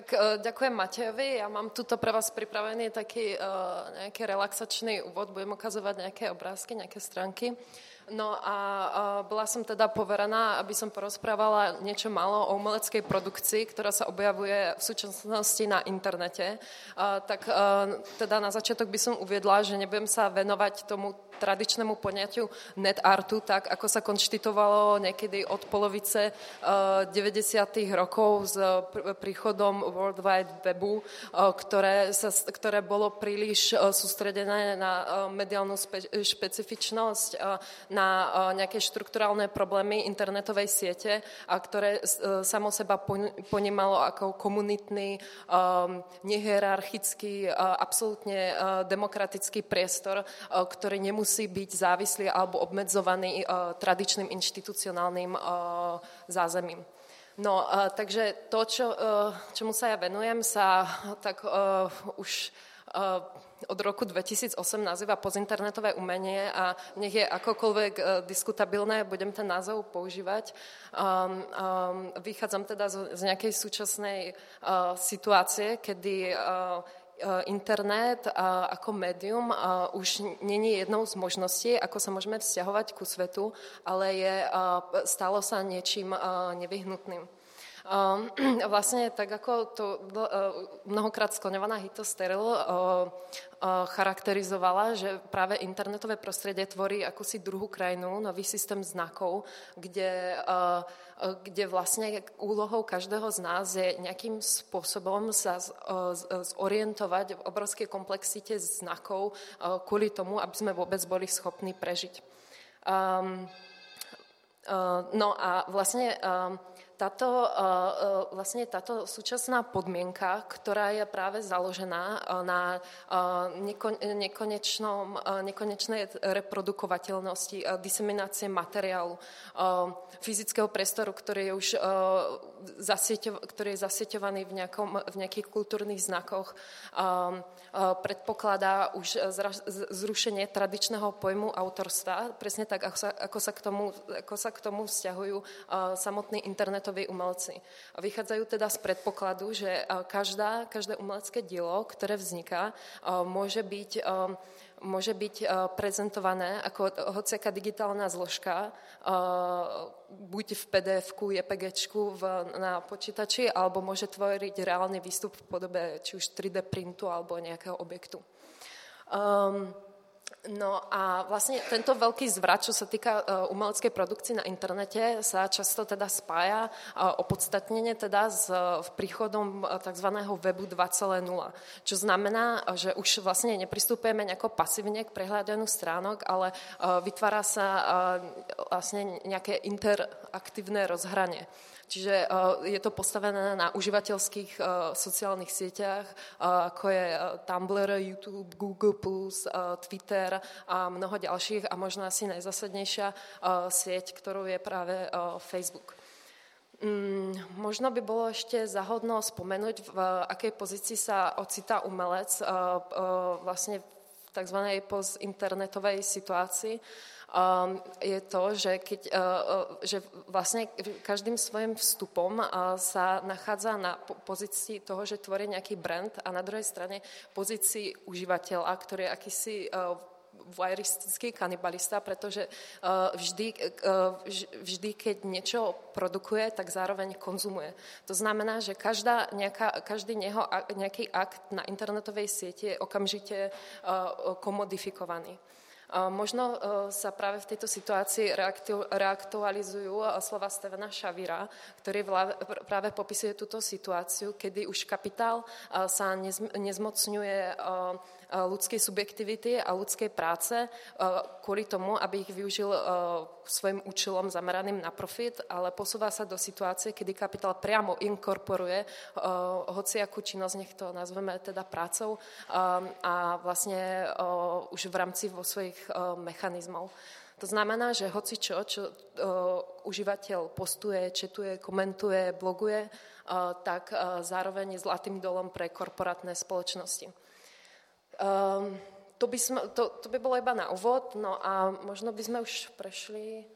Tak, uh, ďakujem Matejovi. Ja mám tuto pre vás pripravený taký uh, nejaký relaxačný úvod. Budem ukazovať nejaké obrázky, nejaké stránky. No a, bola som teda poverená, aby som porozprávala niečo malo o umeleckej produkcii, ktorá sa objavuje v súčasnosti na internete. Tak teda na začiatok by som uviedla, že nebudem sa venovať tomu tradičnému poňatiu net artu, tak ako sa konštitovalo niekedy od polovice uh, eh, 90. rokov s príchodom World Wide Webu, ktoré, sa, ktoré bolo príliš sústredené na mediálnu špecifičnosť, uh, na uh, nejaké štrukturálne problémy internetovej siete, ktoré uh, samo seba ponímalo ako komunitný, nehierarchický, uh, absolútne demokratický priestor, ktorý nemusí byť závislý alebo obmedzovaný tradičným inštitucionálnym zázemím. No, takže to, čo, čomu sa ja venujem, sa tak už od roku 2008 nazýva postinternetové umenie a nech je akokoľvek uh, diskutabilné, budem ten názov používať. Um, um, vychádzam teda z, nejakej súčasnej uh, situácie, kedy Eh, internet ako médium už není jednou z možností, ako sa môžeme vzťahovať ku svetu, ale je, stalo sa niečím nevyhnutným. Vlastne tak, ako to eh, mnohokrát skloňovaná Hito Steril eh, charakterizovala, že práve internetové prostredie tvorí akúsi druhú krajinu, nový systém znakov, kde kde vlastne úlohou každého z nás je nejakým spôsobom sa zorientovať v obrovskej komplexite znakov kvôli tomu, aby sme vôbec boli schopní prežiť. Um, uh, no a vlastne um, táto, eh, eh, vlastne táto súčasná podmienka, ktorá je práve založená eh, na nekonečnom, nekonečnej reprodukovateľnosti, diseminácie materiálu, fyzického priestoru, ktorý je už ktorý je zasieťovaný v, nejakom, v nejakých kultúrnych znakoch, predpokladá už zrušenie tradičného pojmu autorstva, presne tak, ako sa, ako sa, k, tomu, ako sa k tomu vzťahujú samotní internetoví umelci. A vychádzajú teda z predpokladu, že každá, každé umelecké dielo, ktoré vzniká, môže byť môže byť prezentované ako hociaká digitálna zložka, buď v PDF-ku, JPG-čku na počítači, alebo môže tvoriť reálny výstup v podobe či už 3D printu alebo nejakého objektu. Um, No a vlastne tento veľký zvrat, čo sa týka uh, umeleckej produkcie na internete, sa často teda spája uh, opodstatnenie teda s uh, príchodom tzv. webu 2.0, čo znamená, že už vlastne nepristupujeme nejako pasívne k prehľadaniu stránok, ale vytvára sa vlastne nejaké interaktívne rozhranie. Čiže je to postavené na užívateľských sociálnych sieťach, ako je Tumblr, YouTube, Google+, Twitter a mnoho ďalších a možno asi najzasadnejšia sieť, ktorou je práve Facebook. Mm, možno by bolo ešte zahodno spomenúť, v akej pozícii sa ocitá umelec vlastne v tzv. postinternetovej situácii um, je to, že, keď, že vlastne každým svojim vstupom sa nachádza na pozícii toho, že tvorí nejaký brand a na druhej strane pozícii užívateľa, ktorý je akýsi voyeuristický kanibalista, pretože uh, vždy, uh, vždy, keď niečo produkuje, tak zároveň konzumuje. To znamená, že každá, nejaká, každý neho, nejaký akt na internetovej sieti je okamžite uh, komodifikovaný. Možno e, sa práve v tejto situácii reaktualizujú e, slova Stevena Šavira, ktorý práve popisuje túto situáciu, kedy už kapitál e, sa nezmocňuje ľudskej subjektivity a ľudskej práce kvôli tomu, aby ich využil svojim účelom zameraným na profit, ale posúva sa do situácie, kedy kapitál priamo inkorporuje hociakú činnosť, nech to nazveme teda prácou a vlastne už v rámci vo svojich mechanizmov. To znamená, že hoci čo, čo užívateľ postuje, četuje, komentuje, bloguje, tak zároveň je zlatým dolom pre korporátne spoločnosti. Um, to, by sme, to, to by bolo iba na úvod, no a možno by sme už prešli,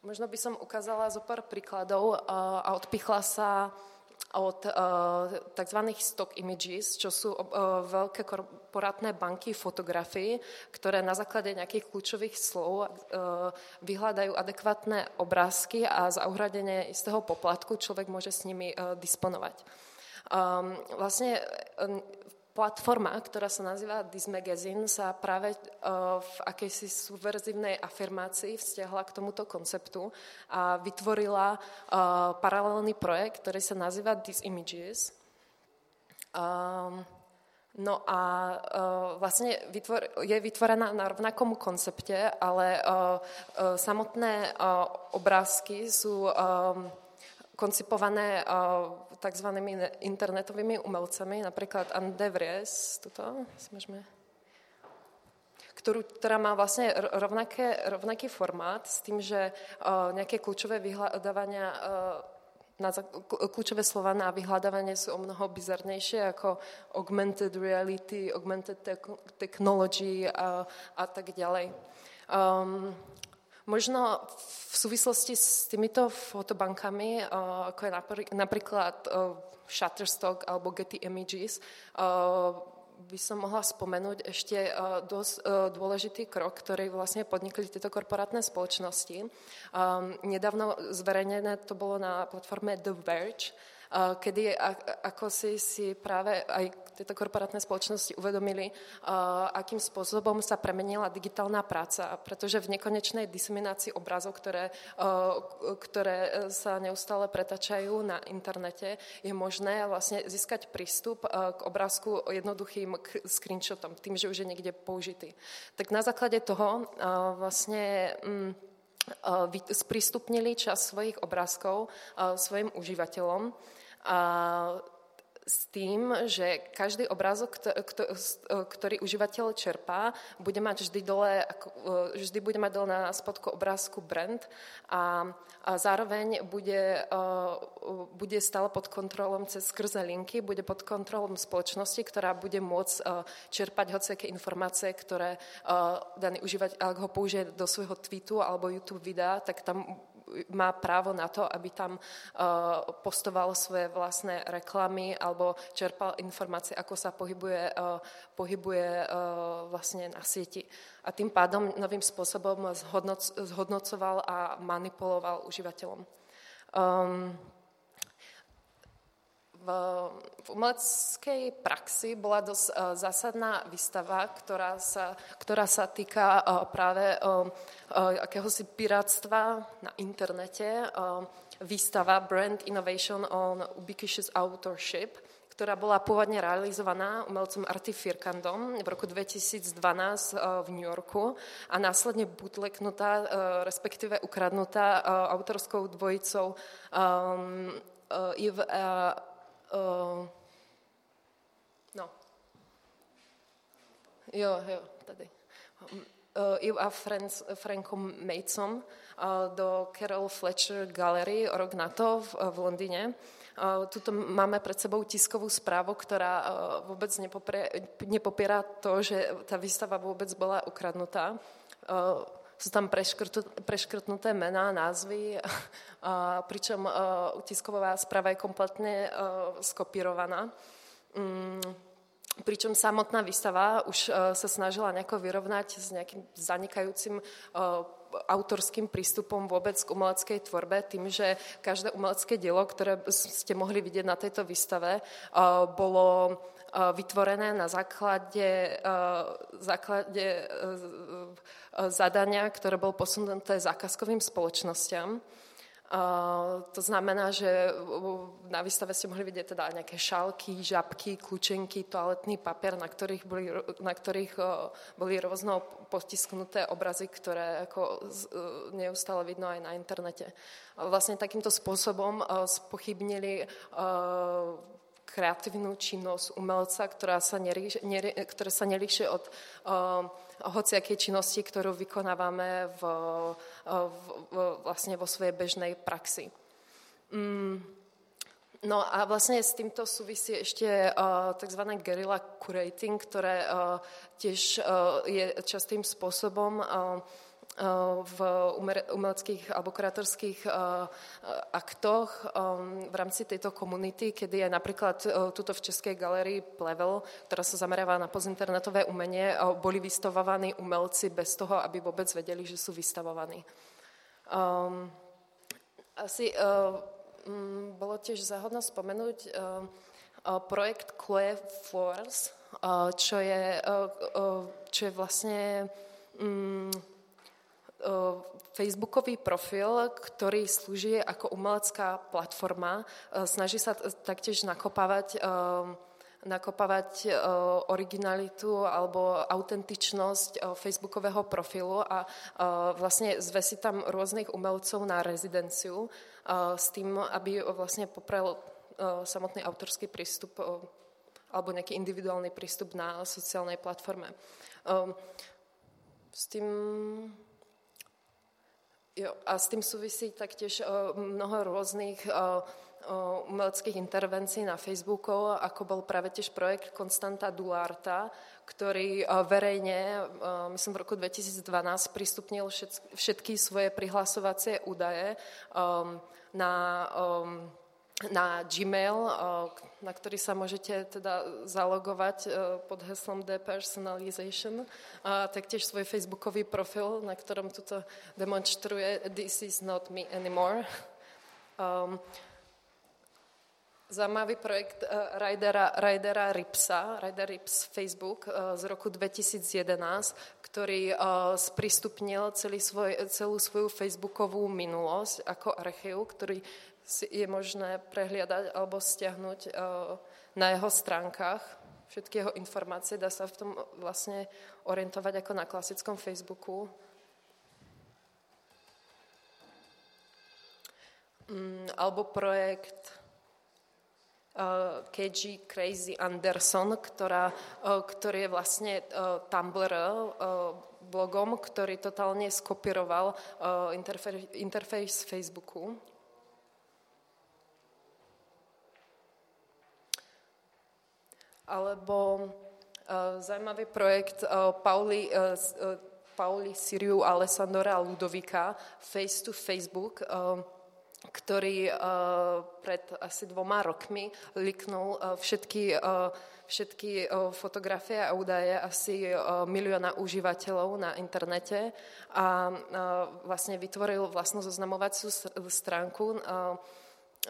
možno by som ukázala zo pár príkladov uh, a odpichla sa od uh, tzv. stock images, čo sú uh, veľké korporátne banky fotografií, ktoré na základe nejakých kľúčových slov uh, vyhľadajú adekvátne obrázky a za uhradenie istého poplatku človek môže s nimi disponovať. Um, vlastne platforma, ktorá sa nazýva This Magazine, sa práve uh, v akejsi subverzívnej afirmácii vzťahla k tomuto konceptu a vytvorila uh, paralelný projekt, ktorý sa nazýva These Images. Um, No a uh, vlastne je vytvorená na rovnakom koncepte, ale samotné obrázky sú um, koncipované uh, tzv. internetovými umelcami, napríklad Anne de tuto, smažme, ktorú, ktorá má vlastne rovnaké, rovnaký formát s tým, že uh, nejaké kľúčové vyhľadávania uh, na, kľúčové slova na vyhľadávanie sú o mnoho bizarnejšie ako augmented reality, augmented technology a, a tak ďalej. Um, Možno v súvislosti s týmito fotobankami, ako je napríklad Shutterstock alebo Getty Images, by som mohla spomenúť ešte dosť dôležitý krok, ktorý vlastne podnikli tieto korporátne spoločnosti. Nedávno zverejnené to bolo na platforme The Verge, kedy ako si, si práve aj tieto korporátne spoločnosti uvedomili, akým spôsobom sa premenila digitálna práca, pretože v nekonečnej diseminácii obrazov, ktoré, ktoré sa neustále pretačajú na internete, je možné vlastne získať prístup k obrázku jednoduchým screenshotom, tým, že už je niekde použitý. Tak na základe toho vlastne mm, sprístupnili čas svojich obrázkov svojim užívateľom s tým, že každý obrázok, ktorý užívateľ čerpá, bude mať vždy dole, e, vždy bude mať dole na spodku obrázku brand a, zároveň bude, e, bude stále pod kontrolom cez skrze linky, bude pod kontrolom spoločnosti, ktorá bude môcť e, čerpať hociaké informácie, ktoré daný užívateľ, ak ho použije do svojho tweetu alebo YouTube videa, tak tam má právo na to, aby tam uh, postoval svoje vlastné reklamy alebo čerpal informácie, ako sa pohybuje, uh, pohybuje uh, vlastne na sieti. A tým pádom novým spôsobom zhodnoc, zhodnocoval a manipuloval užívateľom. Um, v, v umeleckej praxi bola dosť uh, zásadná výstava, ktorá sa, ktorá sa týka uh, práve uh, akéhosi pirátstva na internete. Výstava Brand Innovation on Ubiquitous Authorship, ktorá bola pôvodne realizovaná umelcom Arty Firkandom v roku 2012 v New Yorku a následne butleknutá, respektíve ukradnutá autorskou dvojicou um, Yves Uh, no. Jo, jo, tady. Uh, a Franz, Frankom Matesom uh, do Carol Fletcher Gallery rok na to v, v Londýne. Uh, tuto máme pred sebou tiskovú správu, ktorá uh, vôbec nepopiera to, že tá výstava vôbec bola ukradnutá. Sú tam preškrtnuté mená, názvy, pričom a, tisková správa je kompletne a, skopírovaná. Pričom samotná výstava už a, sa snažila nejako vyrovnať s nejakým zanikajúcim a, autorským prístupom vôbec k umeleckej tvorbe, tým, že každé umelecké dielo, ktoré ste mohli vidieť na tejto výstave, bolo vytvorené na základe, základe zadania, ktoré bol posunuté zákazkovým spoločnosťam. To znamená, že na výstave ste mohli vidieť teda nejaké šálky, žabky, kľúčenky, toaletný papier, na ktorých boli, na ktorých boli rôzno potisknuté obrazy, ktoré ako neustále vidno aj na internete. Vlastne takýmto spôsobom spochybnili kreatívnu činnosť umelca, ktorá sa, neríš, neri, ktorá sa nelíši od uh, hociakej činnosti, ktorú vykonávame v, v, v, vlastne vo svojej bežnej praxi. Mm. No a vlastne s týmto súvisí ešte uh, tzv. guerrilla curating, ktoré uh, tiež uh, je častým spôsobom uh, v umeleckých alebo kurátorských aktoch v rámci tejto komunity, kedy je napríklad tuto v Českej galerii Plevel, ktorá sa zameráva na postinternetové umenie, boli vystavovaní umelci bez toho, aby vôbec vedeli, že sú vystavovaní. Asi uh, um, bolo tiež záhodno spomenúť projekt Clé Force, čo, je, čo je vlastne uh, Facebookový profil, ktorý slúži ako umelecká platforma. Uh, snaží sa taktiež nakopávať uh, nakopávať uh, originalitu alebo autentičnosť facebookového profilu a vlastne zvesi tam rôznych umelcov na rezidenciu s tým, aby vlastne poprel samotný autorský prístup alebo nejaký individuálny prístup na sociálnej platforme. Um, s tým Jo, a s tým súvisí taktiež uh, mnoho rôznych uh, umeleckých intervencií na Facebooku, ako bol práve tiež projekt Konstanta Duarta, ktorý verejne, myslím v roku 2012, prístupnil všetky svoje prihlasovacie údaje na na Gmail, na ktorý sa môžete teda zalogovať pod heslom depersonalization a taktiež svoj facebookový profil, na ktorom tuto demonstruje This is not me anymore. Um, Zaujímavý projekt uh, Rydera, Rydera Ripsa, Ryder Rips Facebook z roku 2011, ktorý sprístupnil celý svoj, celú svoju facebookovú minulosť ako archív, ktorý je možné prehliadať alebo stiahnuť uh, na jeho stránkach. Všetky jeho informácie dá sa v tom vlastne orientovať ako na klasickom Facebooku. Mm, alebo projekt uh, KG Crazy Anderson, ktorá, uh, ktorý je vlastne Tumblr blogom, ktorý totálne skopíroval interfejs Facebooku. Alebo zaujímavý projekt Pauli, Pauli Siriu Alessandora Ludovika Face to Facebook, ktorý pred asi dvoma rokmi liknul všetky, všetky fotografie a údaje asi milióna užívateľov na internete a vlastne vytvoril vlastnú zoznamovaciu stránku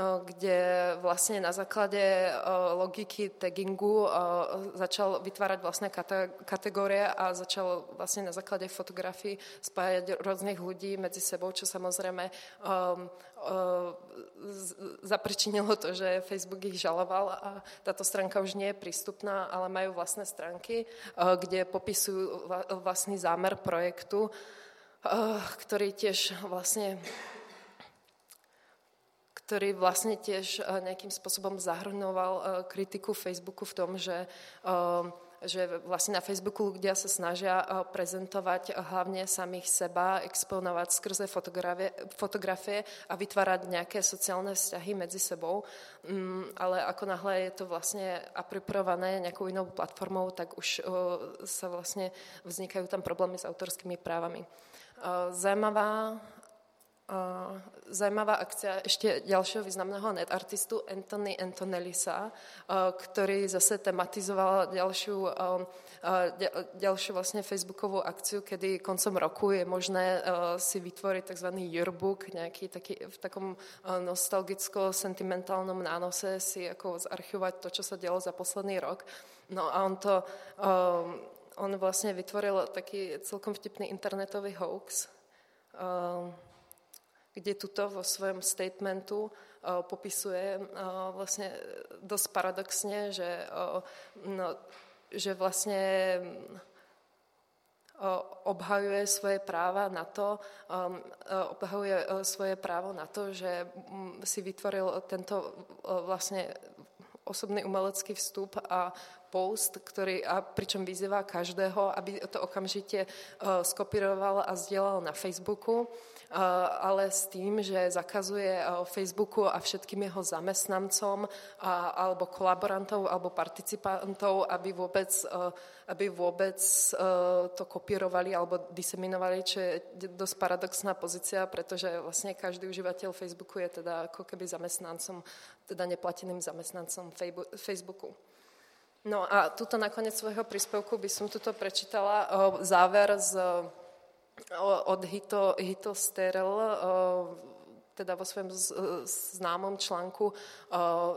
kde vlastne na základe logiky tagingu začal vytvárať vlastné kategórie a začal vlastne na základe fotografií spájať rôznych ľudí medzi sebou, čo samozrejme zapričinilo to, že Facebook ich žaloval a táto stránka už nie je prístupná, ale majú vlastné stránky, kde popisujú vlastný zámer projektu, ktorý tiež vlastne ktorý vlastne tiež eh, nejakým spôsobom zahrnoval eh, kritiku Facebooku v tom, že eh, že vlastne na Facebooku ľudia sa snažia prezentovať hlavne samých seba, exponovať skrze fotografie, fotografie a vytvárať nejaké sociálne vzťahy medzi sebou. Mm, ale ako náhle je to vlastne apriprované nejakou inou platformou, tak už sa vlastne vznikajú tam problémy s autorskými právami. Zajímavá akcia ešte ďalšieho významného netartistu Anthony Antonellisa, ktorý zase tematizoval ďalšiu, ďalšiu vlastne facebookovú akciu, kedy koncom roku je možné si vytvoriť tzv. yearbook, nejaký taký, v takom nostalgicko-sentimentálnom nánose si ako zarchivovať to, čo sa dialo za posledný rok. No a on to, on vlastne vytvoril taký celkom vtipný internetový hoax, kde tuto vo svojom statementu uh, popisuje uh, vlastne dosť paradoxne, že, no, že vlastne obhajuje svoje práva na to, obhajuje svoje právo na to, že si vytvoril tento vlastne osobný umelecký vstup a post, ktorý, a pričom vyzýva každého, aby to okamžite uh, skopíroval a zdieľal na Facebooku, uh, ale s tým, že zakazuje uh, Facebooku a všetkým jeho zamestnancom a, alebo kolaborantov alebo participantov, aby vôbec, aby vôbec to kopírovali alebo diseminovali, čo je dosť paradoxná pozícia, pretože vlastne každý užívateľ Facebooku je teda ako keby zamestnancom, teda neplateným zamestnancom Facebooku. No a tuto nakoniec svojho príspevku by som tuto prečítala záver z, od Hito, Hito Sterel, o, teda vo svojom známom článku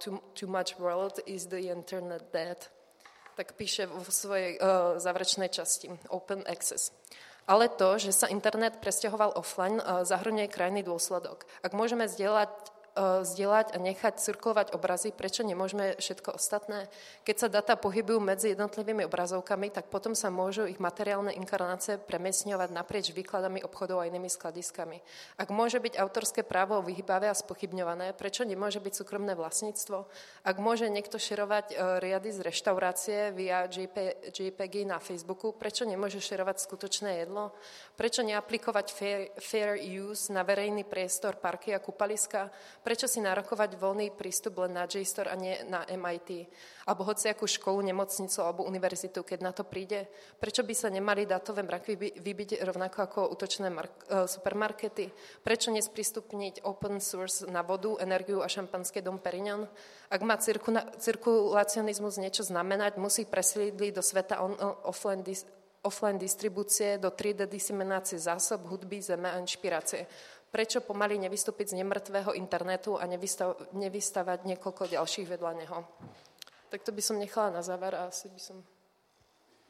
too, too much world is the internet dead. Tak píše vo svojej záverečnej časti Open Access. Ale to, že sa internet presťahoval offline, zahrňuje krajný dôsledok. Ak môžeme zdieľať zdieľať a nechať cirkulovať obrazy, prečo nemôžeme všetko ostatné? Keď sa data pohybujú medzi jednotlivými obrazovkami, tak potom sa môžu ich materiálne inkarnácie premiesňovať naprieč výkladami obchodov a inými skladiskami. Ak môže byť autorské právo vyhybavé a spochybňované, prečo nemôže byť súkromné vlastníctvo? Ak môže niekto šerovať e, riady z reštaurácie via JP, na Facebooku, prečo nemôže šerovať skutočné jedlo? Prečo neaplikovať fair, fair use na verejný priestor, parky a kúpaliska? Prečo si narokovať voľný prístup len na JSTOR a nie na MIT? Alebo hociakú školu, nemocnicu alebo univerzitu, keď na to príde? Prečo by sa nemali dátové mrakvy vybiť rovnako ako útočné e, supermarkety? Prečo nesprístupniť open source na vodu, energiu a šampanské dom Perignon? Ak má cirkula- cirkulacionizmus niečo znamenať, musí presídliť do sveta on- offline dis- offline distribúcie do 3D diseminácie zásob, hudby, zeme a inšpirácie prečo pomaly nevystúpiť z nemrtvého internetu a nevystav, nevystavať niekoľko ďalších vedľa neho. Tak to by som nechala na záver a asi by som